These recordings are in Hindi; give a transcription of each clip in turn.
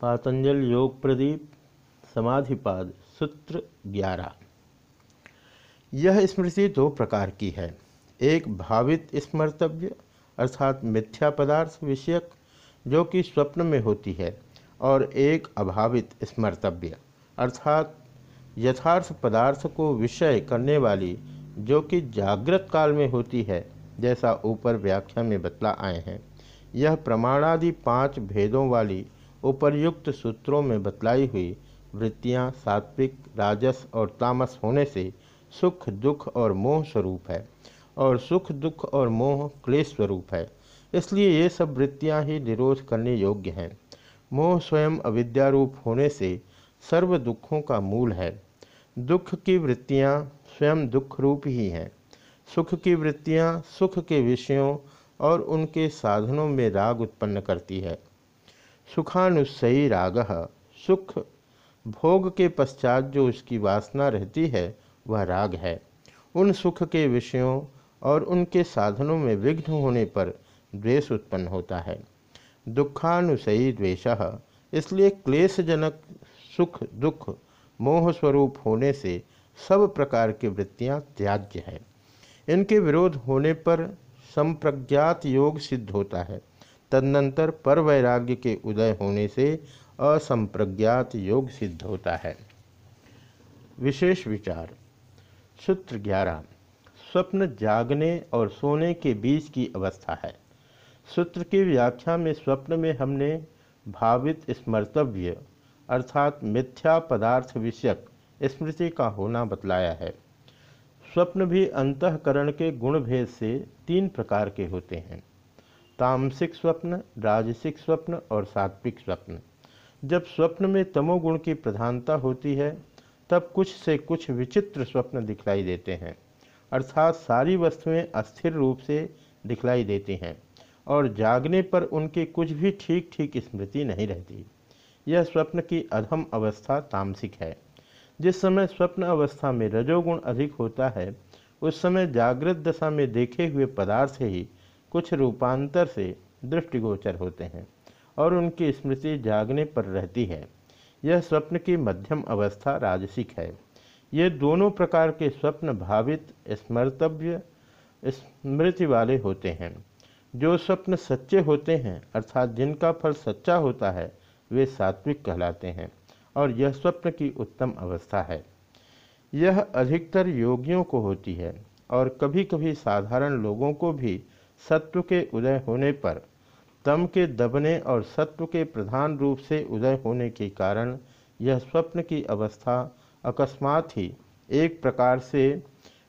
पातंजल योग प्रदीप, समाधिपाद, सूत्र ग्यारह। यह स्मृति दो प्रकार की है। एक भावित स्मर्तव्य, अर्थात मिथ्या पदार्थ विषयक, जो कि स्वप्न में होती है, और एक अभावित स्मर्तव्य, अर्थात यथार्थ पदार्थ को विषय करने वाली, जो कि जागृत काल में होती है, जैसा ऊपर व्याख्या में बतला आए हैं। यह प्रमाणादि पाँच भेदों वाली उपर्युक्त सूत्रों में बतलाई हुई वृत्तियाँ सात्विक, राजस और तामस होने से सुख, दुख और मोह स्वरूप है और सुख, दुख और मोह क्लेश स्वरूप है। इसलिए ये सब वृत्तियाँ ही निरोध करने योग्य हैं। मोह स्वयं अविद्यारूप होने से सर्व दुखों का मूल है। दुख की वृत्तियाँ स्वयं दुख रूप ही हैं। सुख की वृत्तियाँ सुख के विषयों और उनके साधनों में राग उत्पन्न करती है। सुखानुसयी राग सुख, भोग के पश्चात जो उसकी वासना रहती है, वह राग है। उन सुख के विषयों और उनके साधनों में विघ्न होने पर द्वेष उत्पन्न होता है। दुखानुसयी द्वेष। इसलिए क्लेशजनक सुख, दुख मोह स्वरूप होने से सब प्रकार की वृत्तियाँ त्याज्य है। इनके विरोध होने पर संप्रज्ञात योग सिद्ध होता है। तदनंतर पर वैराग्य के उदय होने से असंप्रज्ञात योग सिद्ध होता है। विशेष विचार। सूत्र ग्यारह। स्वप्न जागने और सोने के बीच की अवस्था है। सूत्र की व्याख्या में स्वप्न में हमने भावित स्मर्तव्य अर्थात मिथ्या पदार्थ विषयक स्मृति का होना बतलाया है। स्वप्न भी अंतकरण के गुण भेद से तीन प्रकार के होते हैं। तामसिक स्वप्न, राजसिक स्वप्न और सात्विक स्वप्न। जब स्वप्न में तमोगुण की प्रधानता होती है, तब कुछ से कुछ विचित्र स्वप्न दिखलाई देते हैं। अर्थात सारी वस्तुएँ अस्थिर रूप से दिखलाई देती हैं और जागने पर उनकी कुछ भी ठीक ठीक स्मृति नहीं रहती। यह स्वप्न की अधम अवस्था तामसिक है। जिस समय स्वप्न अवस्था में रजोगुण अधिक होता है, उस समय जागृत दशा में देखे हुए पदार्थ ही कुछ रूपांतर से दृष्टिगोचर होते हैं और उनकी स्मृति जागने पर रहती है। यह स्वप्न की मध्यम अवस्था राजसिक है। ये दोनों प्रकार के स्वप्न भावित, स्मर्तव्य, स्मृति वाले होते हैं। जो स्वप्न सच्चे होते हैं, अर्थात जिनका फल सच्चा होता है, वे सात्विक कहलाते हैं और यह स्वप्न की उत्तम अवस्था है। यह अधिकतर योगियों को होती है और कभी कभी साधारण लोगों को भी सत्व के उदय होने पर, तम के दबने और सत्व के प्रधान रूप से उदय होने के कारण यह स्वप्न की अवस्था अकस्मात ही एक प्रकार से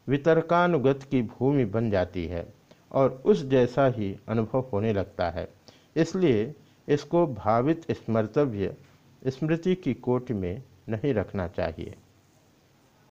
वितर्कानुगत की भूमि बन जाती है और उस जैसा ही अनुभव होने लगता है। इसलिए इसको भावित स्मर्तव्य स्मृति की कोटि में नहीं रखना चाहिए।